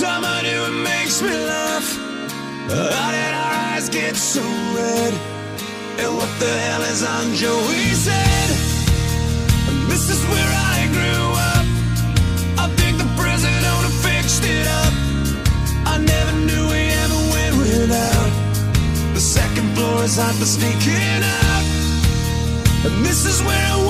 do, it makes me laugh. How did our eyes get so red? And what the hell is on Joey's head? And this is where I grew up. I think the president owner fixed it up. I never knew we ever went without. The second floor is hot for sneaking out. And this is where I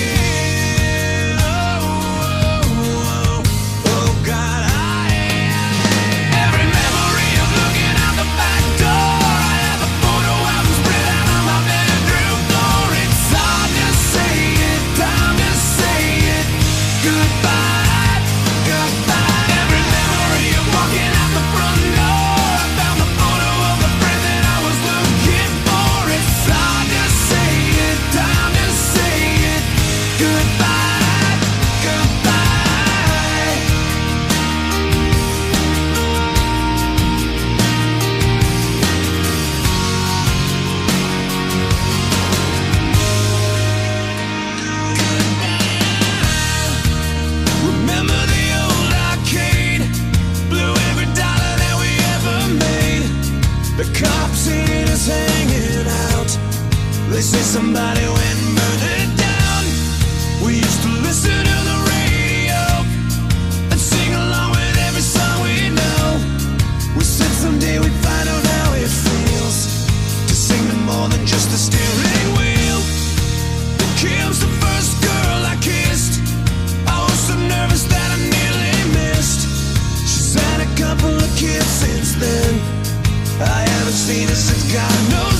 somebody went and burned it down. We used to listen to the radio and sing along with every song we know. We said someday we'd find out how it feels to sing to more than just a steering wheel. Kim's the first girl I kissed. I was so nervous that I nearly missed. She's had a couple of kids since then. I haven't seen her since God knows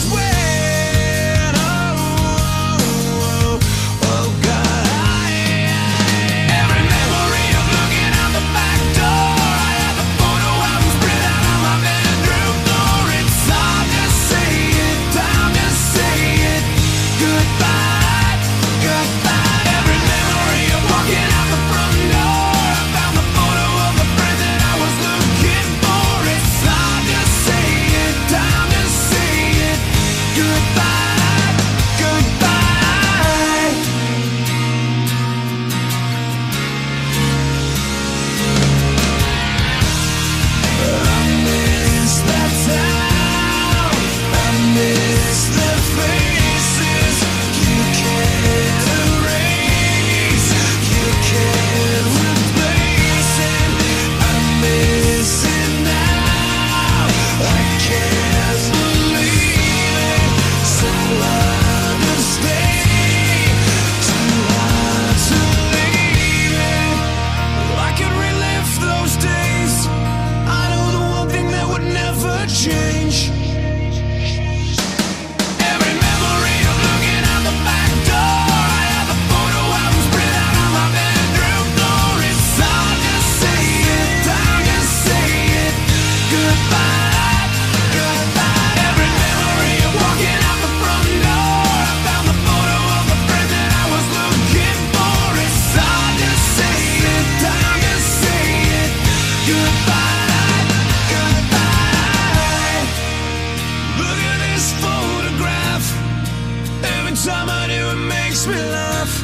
Every time I do, it makes me laugh.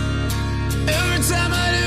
Every time I do.